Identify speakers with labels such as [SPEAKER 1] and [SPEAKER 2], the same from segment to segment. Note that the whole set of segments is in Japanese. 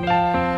[SPEAKER 1] Música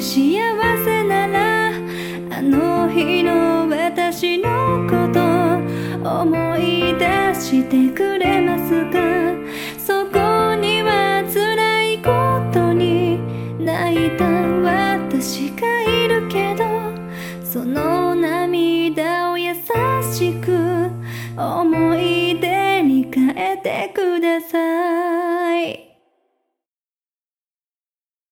[SPEAKER 1] し幸せならあの日の私のこと思い出してくれますか？そこには辛いことに泣いた私がいるけどその涙を優しく思い出に変えてくれ